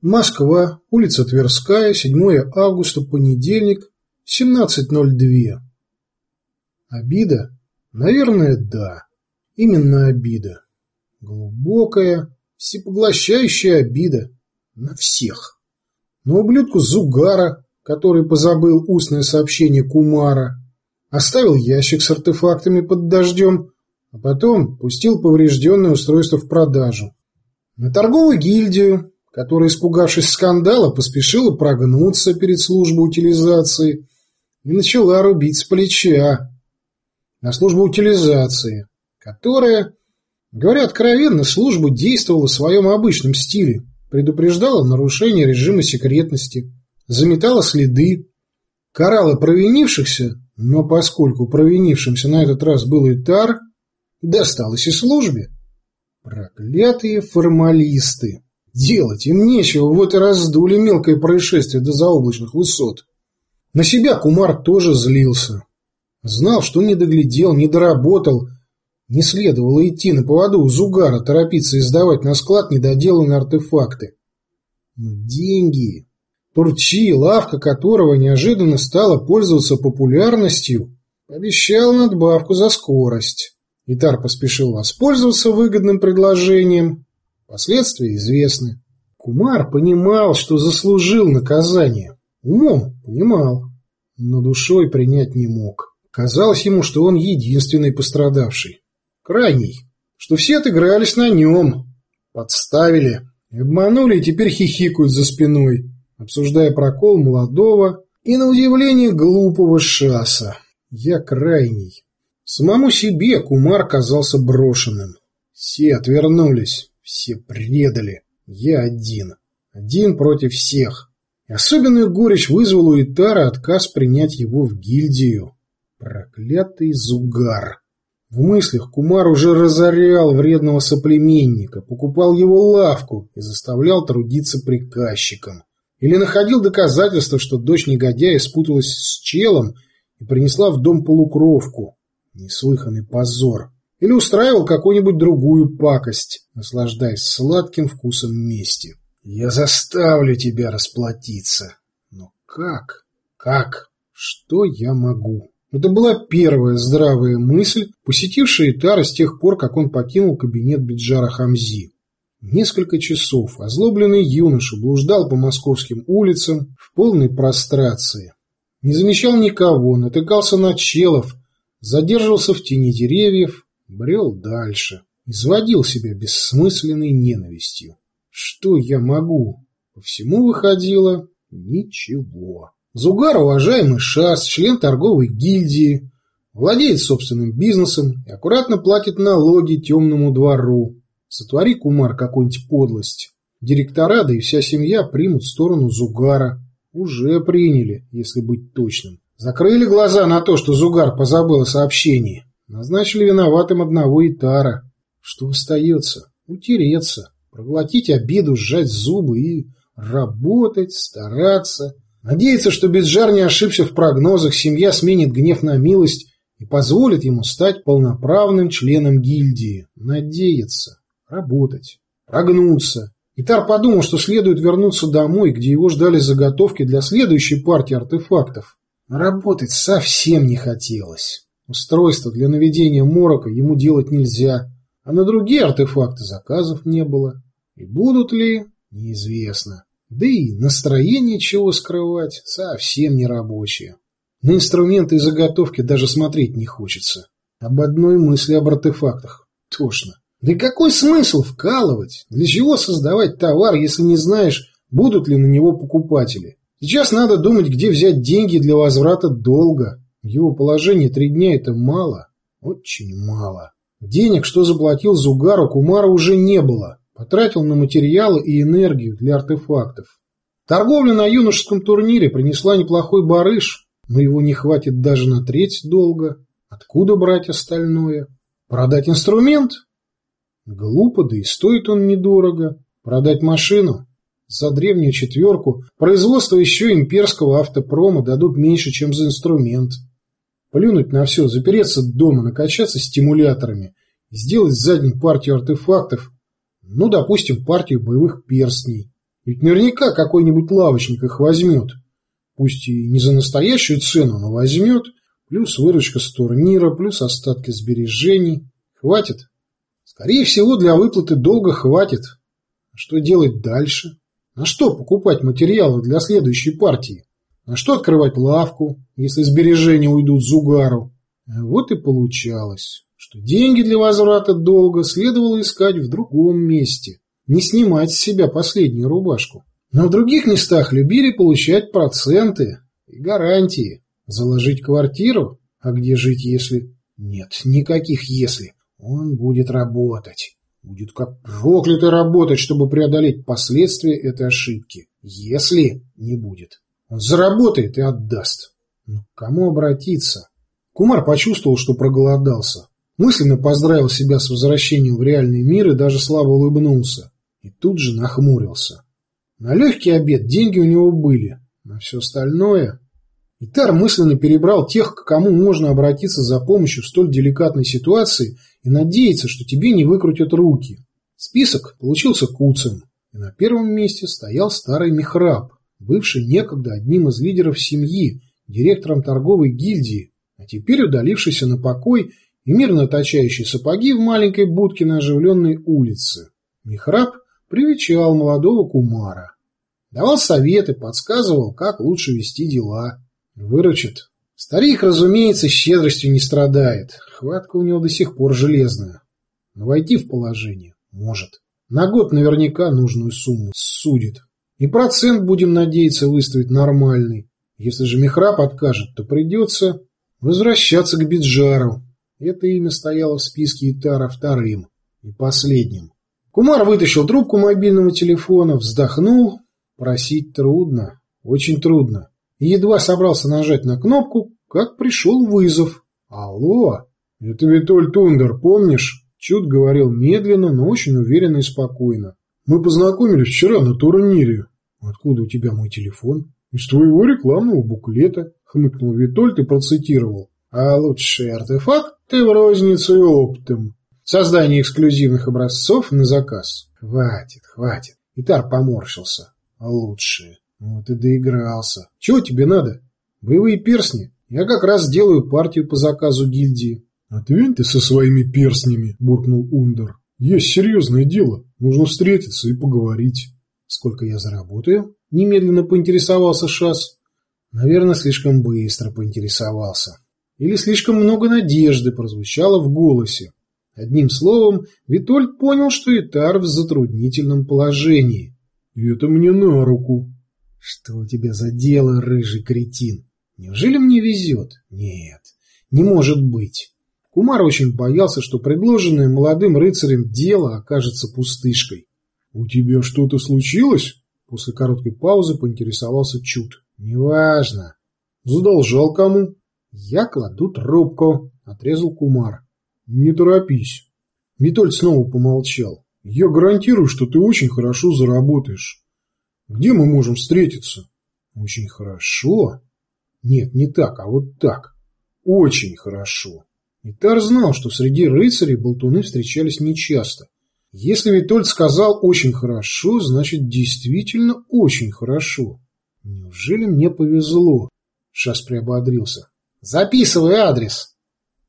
Москва, улица Тверская, 7 августа, понедельник, 17.02. Обида? Наверное, да. Именно обида. Глубокая, всепоглощающая обида. На всех. На ублюдку Зугара, который позабыл устное сообщение Кумара, оставил ящик с артефактами под дождем, а потом пустил поврежденное устройство в продажу. На торговую гильдию, которая, испугавшись скандала, поспешила прогнуться перед службой утилизации и начала рубить с плеча. На службу утилизации, которая, говоря откровенно, служба действовала в своем обычном стиле, предупреждала нарушение режима секретности, заметала следы, карала провинившихся, но поскольку провинившимся на этот раз был Итар, досталось и службе. Проклятые формалисты! Делать им нечего, вот и раздули мелкое происшествие до заоблачных высот. На себя Кумар тоже злился. Знал, что не доглядел, не доработал. Не следовало идти на поводу у Зугара, торопиться издавать на склад недоделанные артефакты. Но деньги... Турчи, лавка которого неожиданно стала пользоваться популярностью, обещал надбавку за скорость. Итар поспешил воспользоваться выгодным предложением. Последствия известны. Кумар понимал, что заслужил наказание. Умом понимал, но душой принять не мог. Казалось ему, что он единственный пострадавший. Крайний. Что все отыгрались на нем. Подставили. Обманули и теперь хихикают за спиной, обсуждая прокол молодого и, на удивление, глупого шаса. Я крайний. Самому себе Кумар казался брошенным. Все отвернулись, все предали. Я один. Один против всех. Особенную горечь вызвал у Итара отказ принять его в гильдию. Проклятый Зугар. В мыслях Кумар уже разорял вредного соплеменника, покупал его лавку и заставлял трудиться приказчиком. Или находил доказательства, что дочь негодяя спуталась с челом и принесла в дом полукровку. Неслыханный позор. Или устраивал какую-нибудь другую пакость, наслаждаясь сладким вкусом мести. Я заставлю тебя расплатиться. Но как? Как? Что я могу? Это была первая здравая мысль, посетившая Итара с тех пор, как он покинул кабинет Биджара Хамзи. Несколько часов озлобленный юноша блуждал по московским улицам в полной прострации. Не замечал никого, натыкался на челов, задерживался в тени деревьев, брел дальше, изводил себя бессмысленной ненавистью. Что я могу? По всему выходило ничего. Зугар – уважаемый шас, член торговой гильдии, владеет собственным бизнесом и аккуратно платит налоги темному двору. Сотвори, Кумар, какую-нибудь подлость. Директора, да и вся семья примут сторону Зугара. Уже приняли, если быть точным. Закрыли глаза на то, что Зугар позабыл о сообщении. Назначили виноватым одного Итара. Что остается? Утереться, проглотить обиду, сжать зубы и работать, стараться. Надеяться, что Биджар не ошибся в прогнозах, семья сменит гнев на милость и позволит ему стать полноправным членом гильдии. Надеяться, работать, прогнуться. Итар подумал, что следует вернуться домой, где его ждали заготовки для следующей партии артефактов. Работать совсем не хотелось. Устройство для наведения морока ему делать нельзя, а на другие артефакты заказов не было. И будут ли, неизвестно. Да и настроение, чего скрывать, совсем не рабочее. На инструменты и заготовки даже смотреть не хочется. Об одной мысли об артефактах. Тошно. Да и какой смысл вкалывать? Для чего создавать товар, если не знаешь, будут ли на него покупатели? Сейчас надо думать, где взять деньги для возврата долга. В его положении три дня – это мало, очень мало. Денег, что заплатил Зугару, Кумара уже не было. Потратил на материалы и энергию для артефактов. Торговля на юношеском турнире принесла неплохой барыш, но его не хватит даже на треть долга. Откуда брать остальное? Продать инструмент? Глупо, да и стоит он недорого. Продать машину? За древнюю четверку производство еще имперского автопрома дадут меньше, чем за инструмент. Плюнуть на все, запереться дома, накачаться стимуляторами, сделать задней партию артефактов, ну, допустим, партию боевых перстней. Ведь наверняка какой-нибудь лавочник их возьмет. Пусть и не за настоящую цену, но возьмет. Плюс выручка с турнира, плюс остатки сбережений. Хватит? Скорее всего, для выплаты долга хватит. А что делать дальше? На что покупать материалы для следующей партии? На что открывать лавку, если сбережения уйдут Зугару? Вот и получалось, что деньги для возврата долга следовало искать в другом месте, не снимать с себя последнюю рубашку. Но в других местах любили получать проценты и гарантии. Заложить квартиру? А где жить, если... Нет, никаких «если». Он будет работать. Будет как проклятый работать, чтобы преодолеть последствия этой ошибки. Если не будет. Он заработает и отдаст. Но к кому обратиться? Кумар почувствовал, что проголодался. Мысленно поздравил себя с возвращением в реальный мир и даже слабо улыбнулся. И тут же нахмурился. На легкий обед деньги у него были, на все остальное... Итар мысленно перебрал тех, к кому можно обратиться за помощью в столь деликатной ситуации и надеяться, что тебе не выкрутят руки. Список получился куцым, и на первом месте стоял старый Михраб, бывший некогда одним из лидеров семьи, директором торговой гильдии, а теперь удалившийся на покой и мирно точающий сапоги в маленькой будке на оживленной улице. Михраб привечал молодого кумара. Давал советы, подсказывал, как лучше вести дела. Выручит. Старик, разумеется, щедростью не страдает. Хватка у него до сих пор железная. Но войти в положение может. На год наверняка нужную сумму судит. И процент, будем надеяться, выставить нормальный. Если же Михраб откажет, то придется возвращаться к Биджару. Это имя стояло в списке Итара вторым и последним. Кумар вытащил трубку мобильного телефона, вздохнул. Просить трудно, очень трудно. И едва собрался нажать на кнопку, как пришел вызов. «Алло, это Витоль Тундер, помнишь?» Чуд говорил медленно, но очень уверенно и спокойно. «Мы познакомились вчера на турнире. Откуда у тебя мой телефон?» «Из твоего рекламного буклета», — хмыкнул Витольд и процитировал. «А лучшие артефакты в розницу и оптом. Создание эксклюзивных образцов на заказ. Хватит, хватит». Итар поморщился. «А лучшие. Вот и доигрался. Чего тебе надо? Боевые перстни? Я как раз делаю партию по заказу гильдии». «Отвинь ты со своими перстнями», — буркнул Ундер. «Есть серьезное дело. Нужно встретиться и поговорить». «Сколько я заработаю?» — немедленно поинтересовался Шас. Наверное, слишком быстро поинтересовался. Или слишком много надежды прозвучало в голосе. Одним словом, Витольд понял, что Итар в затруднительном положении. «Это мне на руку». «Что у тебя за дело, рыжий кретин? Неужели мне везет? Нет, не может быть». Кумар очень боялся, что предложенное молодым рыцарем дело окажется пустышкой. «У тебя что-то случилось?» После короткой паузы поинтересовался Чуд. «Неважно. Задолжал кому?» «Я кладу трубку», — отрезал Кумар. «Не торопись». Витольд снова помолчал. «Я гарантирую, что ты очень хорошо заработаешь. Где мы можем встретиться?» «Очень хорошо?» «Нет, не так, а вот так. Очень хорошо». Итар знал, что среди рыцарей болтуны встречались нечасто. Если Витольд сказал «очень хорошо», значит действительно очень хорошо. Неужели мне повезло? Шас приободрился. Записывай адрес.